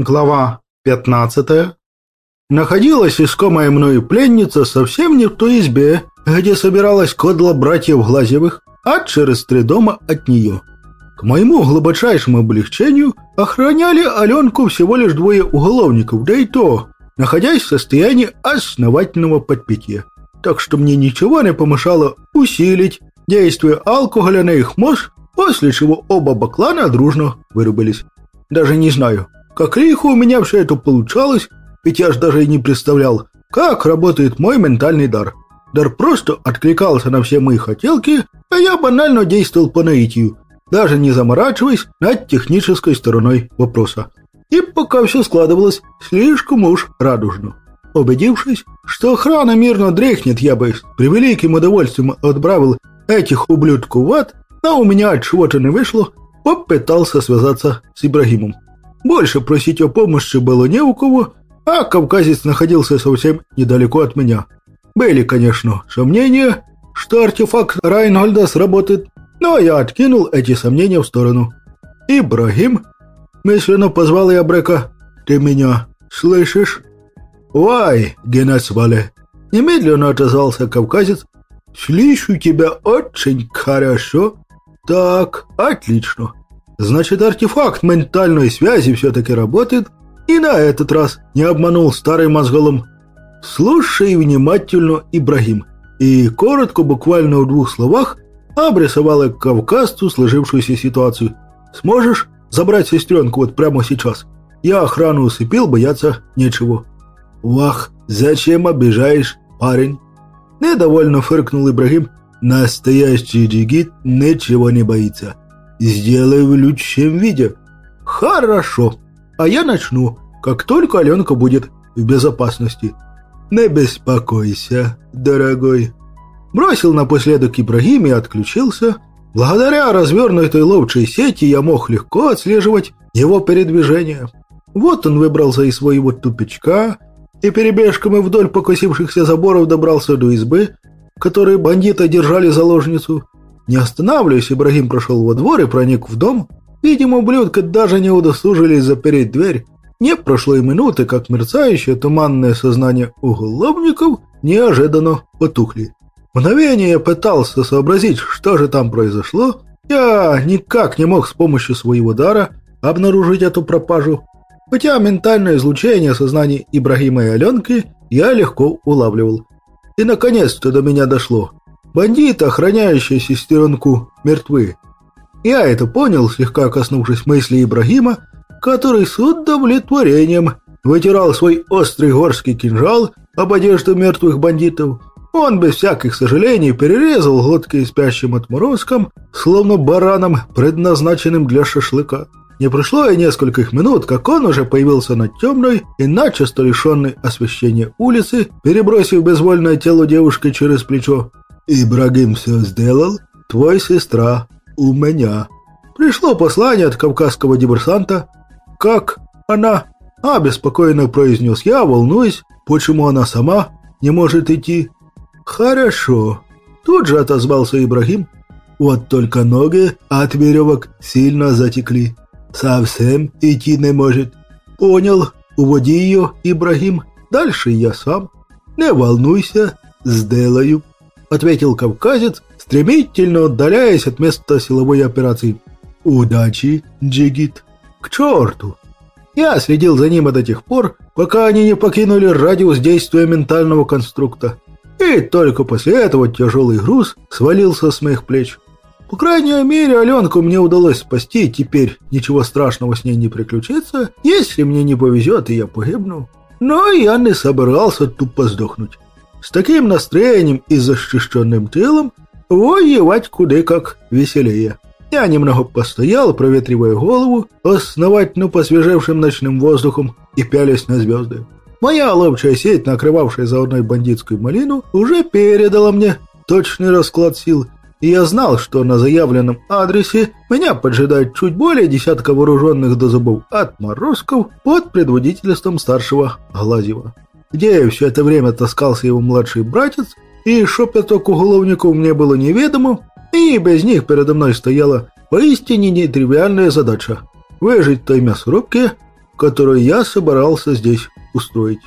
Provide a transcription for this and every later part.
Глава 15. Находилась искомая мною пленница совсем не в той избе, где собиралась кодла братьев Глазевых, а через три дома от нее. К моему глубочайшему облегчению охраняли Аленку всего лишь двое уголовников, да и то, находясь в состоянии основательного подпития. Так что мне ничего не помешало усилить действие алкоголя на их мозг, после чего оба баклана дружно вырубились. Даже не знаю, как лихо у меня все это получалось, ведь я ж даже и не представлял, как работает мой ментальный дар. Дар просто откликался на все мои хотелки, а я банально действовал по наитию, даже не заморачиваясь над технической стороной вопроса. И пока все складывалось слишком уж радужно. Убедившись, что охрана мирно дрехнет, я бы с превеликим удовольствием отправил этих ублюдков в ад, но у меня от чего-то не вышло, попытался связаться с Ибрагимом. Больше просить о помощи было не у кого, а кавказец находился совсем недалеко от меня. Были, конечно, сомнения, что артефакт Райнгольда сработает, но я откинул эти сомнения в сторону. «Ибрагим?» Мысленно позвал я Брека. «Ты меня слышишь?» «Вай, Генасвале!» Немедленно отозвался кавказец. «Слышу тебя очень хорошо». «Так, отлично. Значит, артефакт ментальной связи все-таки работает, и на этот раз не обманул старый мозголом. Слушай внимательно, Ибрагим, и коротко, буквально в двух словах, обрисовала кавказцу сложившуюся ситуацию. Сможешь забрать сестренку вот прямо сейчас? Я охрану усыпил, бояться нечего. Вах, зачем обижаешь, парень? Недовольно фыркнул Ибрагим. Настоящий джигит ничего не боится. Сделай в лучшем виде. Хорошо. А я начну, как только Аленка будет в безопасности. Не беспокойся, дорогой. Бросил напоследок Ибрагим и отключился. Благодаря развернутой ловчей сети я мог легко отслеживать его передвижение. Вот он выбрался из своего тупичка и перебежками вдоль покосившихся заборов добрался до избы, в которой бандиты держали заложницу. Не останавливаясь, Ибрагим прошел во двор и проник в дом. Видимо, ублюдка даже не удосужились запереть дверь. Не прошло и минуты, как мерцающее туманное сознание уголовников неожиданно потухли. Мгновение я пытался сообразить, что же там произошло. Я никак не мог с помощью своего дара обнаружить эту пропажу. Хотя ментальное излучение сознания Ибрагима и Аленки я легко улавливал. И наконец-то до меня дошло. Бандиты, охраняющие сестренку, мертвы. Я это понял, слегка коснувшись мысли Ибрагима, который с удовлетворением вытирал свой острый горский кинжал об одежду мертвых бандитов. Он без всяких сожалений перерезал глотки спящим отморозкам, словно бараном, предназначенным для шашлыка. Не прошло и нескольких минут, как он уже появился на темной и начисто лишенной освещения улицы, перебросив безвольное тело девушки через плечо. «Ибрагим все сделал? Твой сестра у меня». Пришло послание от кавказского диверсанта. «Как она?» «А, беспокойно произнес я, волнуюсь, почему она сама не может идти». «Хорошо». Тут же отозвался Ибрагим. «Вот только ноги от веревок сильно затекли. Совсем идти не может». «Понял. Уводи ее, Ибрагим. Дальше я сам. Не волнуйся, сделаю». – ответил кавказец, стремительно отдаляясь от места силовой операции. «Удачи, Джигит!» «К черту!» Я следил за ним до тех пор, пока они не покинули радиус действия ментального конструкта. И только после этого тяжелый груз свалился с моих плеч. По крайней мере, Аленку мне удалось спасти, теперь ничего страшного с ней не приключится, если мне не повезет и я погибну. Но я не собирался тупо сдохнуть. С таким настроением и защищенным телом воевать куда как веселее. Я немного постоял, проветривая голову, основательно посвежевшим ночным воздухом и пялись на звезды. Моя ловчая сеть, накрывавшая за одной бандитскую малину, уже передала мне точный расклад сил, и я знал, что на заявленном адресе меня поджидает чуть более десятка вооруженных до зубов отморозков под предводительством старшего Глазева где все это время таскался его младший братец, и шо пяток уголовников мне было неведомо, и без них передо мной стояла поистине нетривиальная задача – выжить той мясорубке, которую я собирался здесь устроить.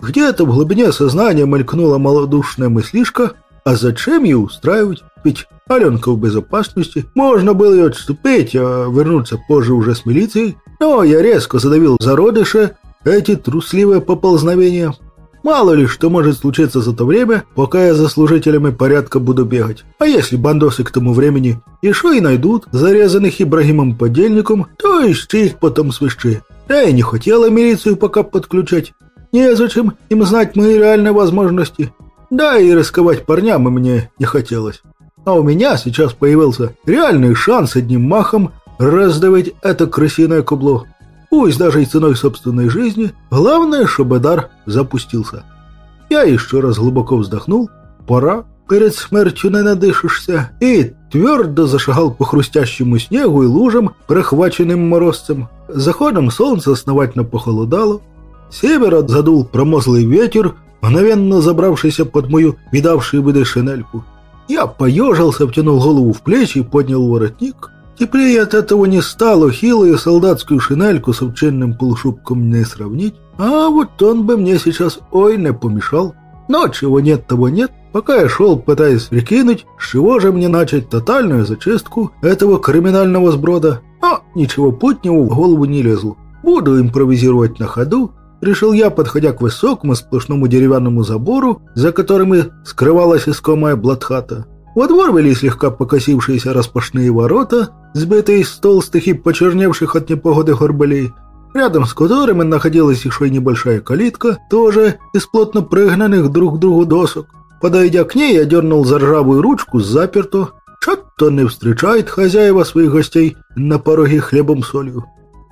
Где-то в глубине сознания мелькнула малодушная мыслишка, а зачем ее устраивать? Ведь Аленка в безопасности, можно было ее отступить, а вернуться позже уже с милицией. Но я резко задавил зародыши эти трусливые поползновения. Мало ли, что может случиться за то время, пока я за служителями порядка буду бегать. А если бандосы к тому времени еще и найдут зарезанных Ибрагимом подельником, то ищи их потом свищи. Я и не хотела милицию пока подключать. Незачем им знать мои реальные возможности. Да и рисковать парням мне не хотелось. А у меня сейчас появился реальный шанс одним махом раздавить это крысиное кубло. Пусть даже и ценой собственной жизни, главное, чтобы дар запустился. Я еще раз глубоко вздохнул. Пора, перед смертью не надышишься, и твердо зашагал по хрустящему снегу и лужам, прохваченным морозцем. Заходом солнца основательно похолодало. Севера задул промозлый ветер, мгновенно забравшийся под мою видавшую виды шинельку. Я поежился, втянул голову в плечи и поднял воротник. Теплее от этого не стало, хилую солдатскую шинельку с овчинным полушубком не сравнить. А вот он бы мне сейчас ой не помешал. Но чего нет, того нет. Пока я шел, пытаясь прикинуть, с чего же мне начать тотальную зачистку этого криминального сброда. А ничего путнего в голову не лезло. Буду импровизировать на ходу, решил я, подходя к высокому сплошному деревянному забору, за которым и скрывалась искомая блатхата. Во двор вели слегка покосившиеся распашные ворота, сбитые из толстых и почерневших от непогоды горбалей, рядом с которыми находилась еще и небольшая калитка, тоже из плотно пригнанных друг к другу досок. Подойдя к ней, я дернул за ржавую ручку заперту. Что-то не встречает хозяева своих гостей на пороге хлебом-солью.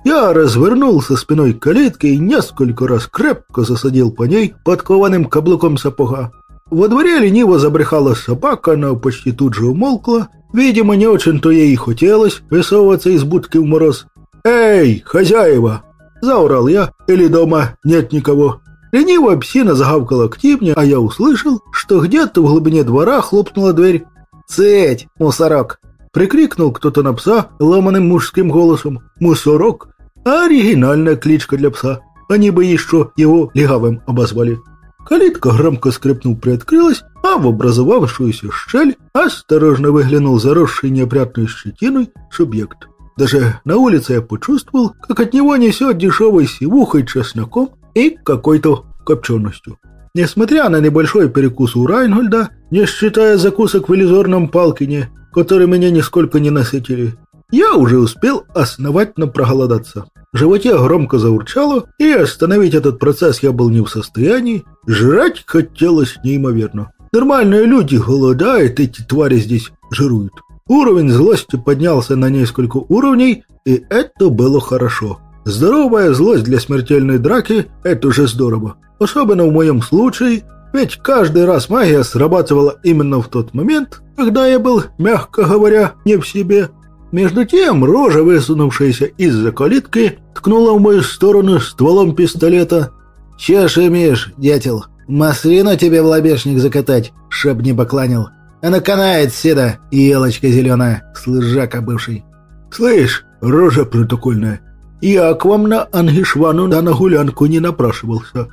Я развернулся спиной к калитке и несколько раз крепко засадил по ней подкованным каблуком сапога. Во дворе лениво забрехала собака, но почти тут же умолкла. Видимо, не очень-то ей хотелось высовываться из будки в мороз. «Эй, хозяева!» – заорал я. «Или дома нет никого?» Лениво псина загавкала к типне, а я услышал, что где-то в глубине двора хлопнула дверь. «Цеть, мусорок!» – прикрикнул кто-то на пса ломаным мужским голосом. «Мусорок?» – оригинальная кличка для пса. Они бы еще его легавым обозвали. Калитка громко скрипнув приоткрылась, а в образовавшуюся щель осторожно выглянул заросший неопрятной щетиной субъект. Даже на улице я почувствовал, как от него несет дешевой сивухой чесноком и какой-то копченостью. Несмотря на небольшой перекус у Райнгольда, не считая закусок в иллюзорном Палкине, которые меня нисколько не насытили, я уже успел основательно проголодаться. Животе громко заурчало, и остановить этот процесс я был не в состоянии. Жрать хотелось неимоверно. Нормальные люди голодают, эти твари здесь жируют. Уровень злости поднялся на несколько уровней, и это было хорошо. Здоровая злость для смертельной драки – это уже здорово. Особенно в моем случае, ведь каждый раз магия срабатывала именно в тот момент, когда я был, мягко говоря, не в себе. Между тем, рожа, высунувшаяся из-за калитки, ткнула в мою сторону стволом пистолета. «Че шумишь, дятел? Маслину тебе в лобешник закатать, чтоб не покланил. А на канает седа, елочка зеленая, слыжака бывший». «Слышь, рожа протокольная, я к вам на Ангишвану да на гулянку не напрашивался».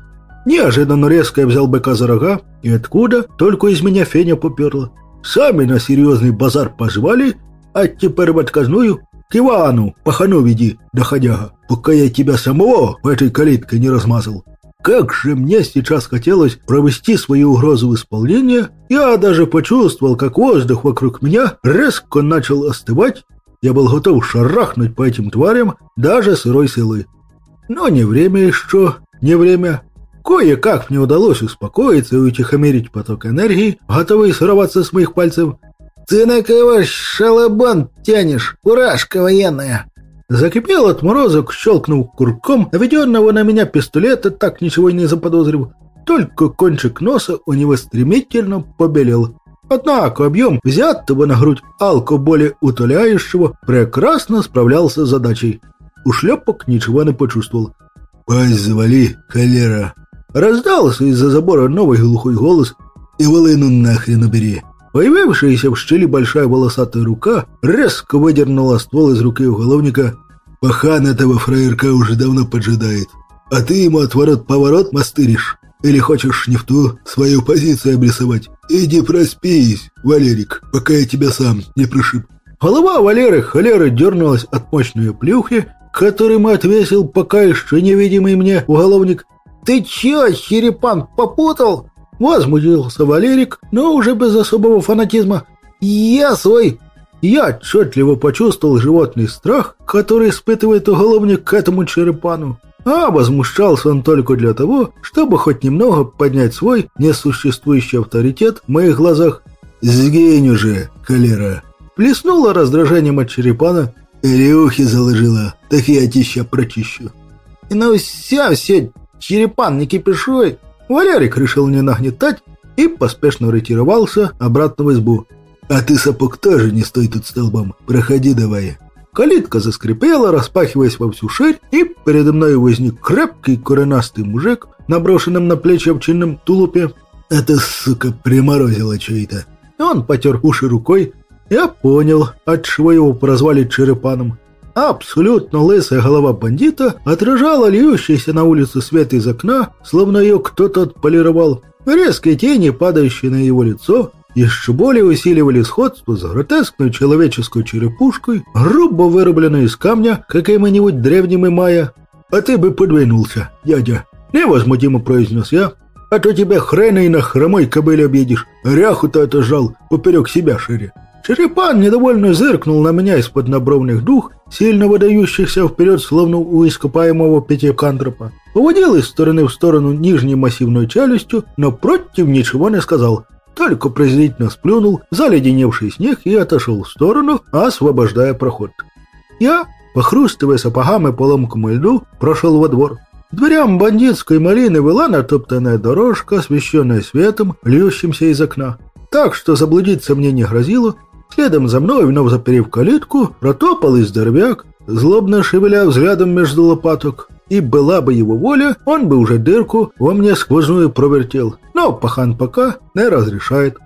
Неожиданно резко я взял быка за рога, и откуда только из меня феня поперла. Сами на серьезный базар позвали, а теперь в отказную к Ивану, пахану веди, доходяга, пока я тебя самого в этой калитке не размазал. Как же мне сейчас хотелось провести свою угрозу в исполнение, я даже почувствовал, как воздух вокруг меня резко начал остывать. Я был готов шарахнуть по этим тварям даже сырой силы. Но не время еще, не время. Кое-как мне удалось успокоиться и утихомирить поток энергии, готовый сорваться с моих пальцев, «Ты на кого шалабан тянешь, урашка военная?» Закипел от мороза, щелкнул курком, наведенного на меня пистолета, так ничего и не заподозрил. Только кончик носа у него стремительно побелел. Однако объем взятого на грудь алкоголя утоляющего прекрасно справлялся с задачей. У шлепок ничего не почувствовал. «Позвали, холера!» Раздался из-за забора новый глухой голос. «И волыну нахрен убери!» Появившаяся в щели большая волосатая рука резко выдернула ствол из руки уголовника. Пахан этого фраерка уже давно поджидает. А ты ему отворот-поворот мастыришь. Или хочешь не в ту свою позицию обрисовать? Иди проспись, Валерик, пока я тебя сам не пришиб». Голова Валеры холеры дернулась от мощной плюхи, которым отвесил пока еще невидимый мне уголовник. «Ты че, черепан, попутал?» Возмутился Валерик, но уже без особого фанатизма. «Я свой я отчетливо почувствовал животный страх, который испытывает уголовник к этому черепану. А возмущался он только для того, чтобы хоть немного поднять свой несуществующий авторитет в моих глазах. «Сгинь уже, холера!» Плеснула раздражением от черепана. «Рюхи заложила, так я тища прочищу». «Ну вся, все, черепан не кипишой!» Валярик решил не нагнетать и поспешно ретировался обратно в избу. «А ты, сапог, тоже не стой тут столбом. Проходи давай». Калитка заскрипела, распахиваясь во всю ширь, и передо мной возник крепкий коренастый мужик, наброшенным на плечи овчинным тулупе. «Это, сука, приморозило что-то». Он потер уши рукой. Я понял, от чего его прозвали черепаном. Абсолютно лысая голова бандита отражала льющийся на улицу свет из окна, словно ее кто-то отполировал. Резкие тени, падающие на его лицо, еще более усиливали сходство с гротескной человеческой черепушкой, грубо вырубленной из камня каким-нибудь древним Майя. «А ты бы подвинулся, дядя!» – невозмутимо произнес я. «А то тебя хрена и на хромой кобыле объедешь, ряху-то отожал поперек себя шире». Черепан недовольно зыркнул на меня из-под набровных дух, сильно выдающихся вперед, словно у ископаемого пятикантропа. Поводил из стороны в сторону нижней массивной челюстью, но против ничего не сказал только презрительно сплюнул заледеневший снег и отошел в сторону, освобождая проход. Я, похрустывая сапогами по ломкому льду, прошел во двор. К дверям бандитской малины вела натоптанная дорожка, освещенная светом, льющимся из окна. Так что заблудиться мне не грозило. Следом за мной, вновь заперев калитку, протопал и здоровяк, злобно шевеля взглядом между лопаток и была бы его воля, он бы уже дырку во мне сквозную провертел. Но пахан пока не разрешает.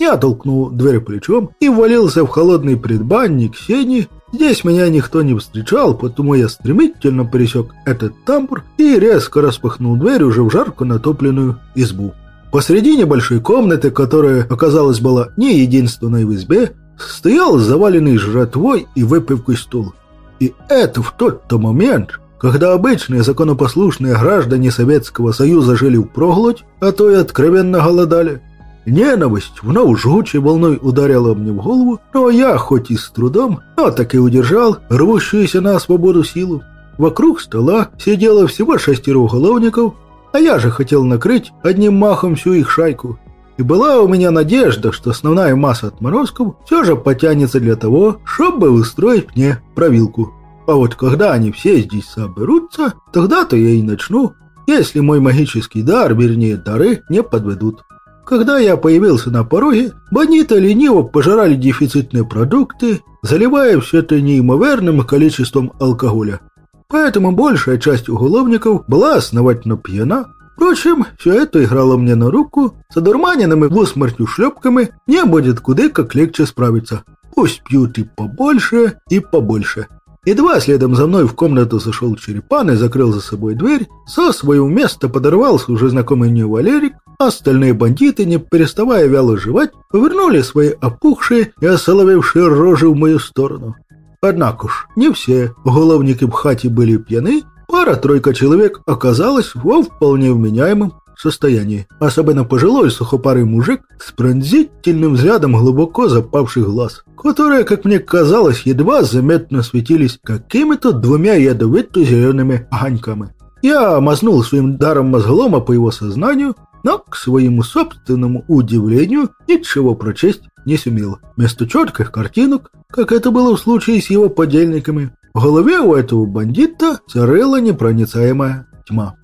Я толкнул дверь плечом и ввалился в холодный предбанник сени. Здесь меня никто не встречал, потому я стремительно пересек этот тамбур и резко распахнул дверь уже в жарко натопленную избу. Посреди небольшой комнаты, которая, оказалось, была не единственной в избе, стоял заваленный жратвой и выпивкой стул. И это в тот-то момент, когда обычные законопослушные граждане Советского Союза жили в проглоть, а то и откровенно голодали. Ненависть вновь жгучей волной ударила мне в голову, но я, хоть и с трудом, но так и удержал рвущуюся на свободу силу. Вокруг стола сидело всего шестеро уголовников, а я же хотел накрыть одним махом всю их шайку. И была у меня надежда, что основная масса отморозков все же потянется для того, чтобы устроить мне провилку. А вот когда они все здесь соберутся, тогда-то я и начну, если мой магический дар, вернее дары, не подведут. Когда я появился на пороге, бандиты лениво пожирали дефицитные продукты, заливая все это неимоверным количеством алкоголя. Поэтому большая часть уголовников была основательно пьяна. Впрочем, все это играло мне на руку. С одурманенными в усмертью шлепками не будет куда как легче справиться. Пусть пьют и побольше, и побольше. Едва следом за мной в комнату зашел Черепан и закрыл за собой дверь, со своего места подорвался уже знакомый мне Валерик, а остальные бандиты, не переставая вяло жевать, повернули свои опухшие и осоловевшие рожи в мою сторону. Однако уж не все уголовники в хате были пьяны, пара-тройка человек оказалась во вполне вменяемом состоянии. Особенно пожилой сухопарый мужик с пронзительным взглядом глубоко запавших глаз, которые, как мне казалось, едва заметно светились какими-то двумя ядовито-зелеными огоньками. Я мазнул своим даром мозголома по его сознанию, но, к своему собственному удивлению, ничего прочесть не сумел. Вместо четких картинок, как это было в случае с его подельниками, в голове у этого бандита царила непроницаемая тьма.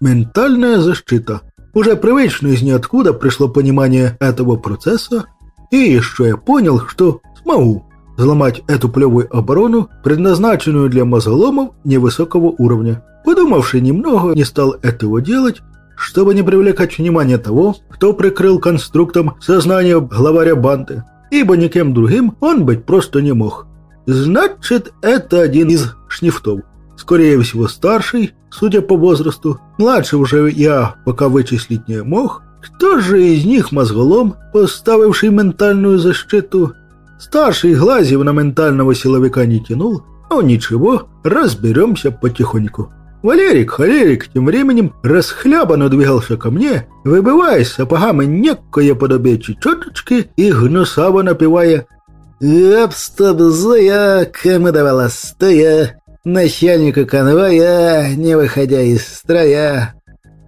Ментальная защита. Уже привычно из ниоткуда пришло понимание этого процесса, и еще я понял, что смогу взломать эту плевую оборону, предназначенную для мозголомов невысокого уровня. Подумавший немного, не стал этого делать, чтобы не привлекать внимание того, кто прикрыл конструктом сознание главаря банды, ибо никем другим он быть просто не мог. Значит, это один из шнифтов. Скорее всего, старший, судя по возрасту. Младший уже я пока вычислить не мог. Кто же из них мозголом, поставивший ментальную защиту? Старший Глазьев на ментального силовика не тянул. Но ничего, разберемся потихоньку. Валерик Холерик тем временем расхлябанно двигался ко мне, выбивая сапогами некое подобие чечеточки и гнусаво напевая «Обстабзуя, кому давала стоя, начальника конвоя, не выходя из строя».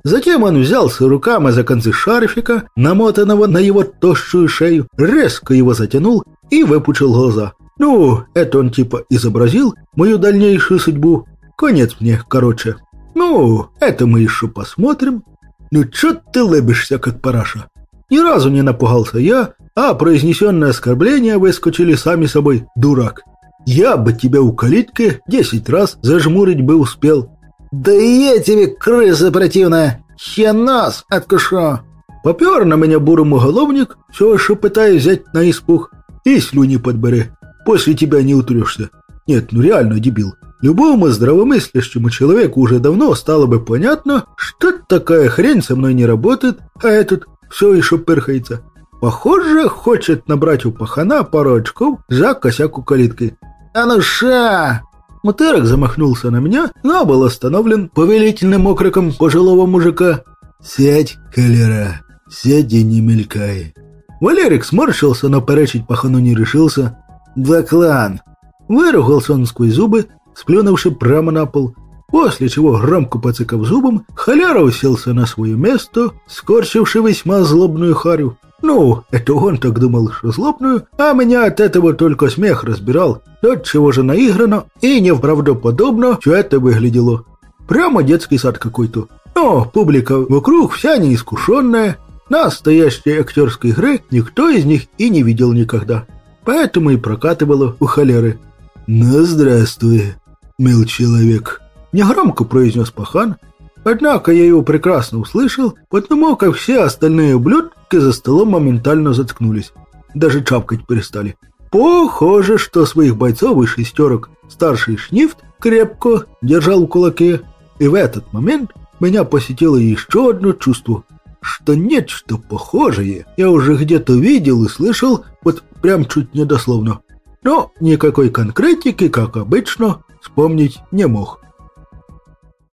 Затем он взялся руками за концы шарфика, намотанного на его тощую шею, резко его затянул и выпучил глаза. Ну, это он типа изобразил мою дальнейшую судьбу, Конец мне, короче. Ну, это мы еще посмотрим. Ну, чё ты лыбишься, как параша? Ни разу не напугался я, а произнесенные оскорбления выскочили сами собой, дурак. Я бы тебя у калитки десять раз зажмурить бы успел. Да и я тебе, крыса противная, я нос откушу. Попер на меня бурым уголовник, все еще пытаясь взять на испух. И слюни подбери. После тебя не утрешься. Нет, ну реально дебил. Любому здравомыслящему человеку уже давно стало бы понятно, что такая хрень со мной не работает, а этот все еще пырхается. Похоже, хочет набрать у пахана пару очков за косяк у калитки. «А ну ша!» Мутерок замахнулся на меня, но был остановлен повелительным окриком пожилого мужика. «Сядь, холера, сядь и не мелькай». Валерик сморщился, но перечить пахану не решился. «Баклан!» Выругался он сквозь зубы, сплюнувши прямо на пол, после чего, громко поцикав зубом, холяра уселся на свое место, скорчивший весьма злобную харю. Ну, это он так думал, что злобную, а меня от этого только смех разбирал, от чего же наиграно и неправдоподобно все это выглядело. Прямо детский сад какой-то. Но публика вокруг вся неискушенная, настоящей актерской игры никто из них и не видел никогда. Поэтому и прокатывало у холеры. «Ну, здравствуй, мил человек», — негромко произнес пахан. Однако я его прекрасно услышал, потому как все остальные ублюдки за столом моментально заткнулись. Даже чапкать перестали. Похоже, что своих бойцов и шестерок старший шнифт крепко держал в кулаке. И в этот момент меня посетило еще одно чувство, что нечто похожее я уже где-то видел и слышал, вот прям чуть недословно. Но никакой конкретики, как обычно, вспомнить не мог.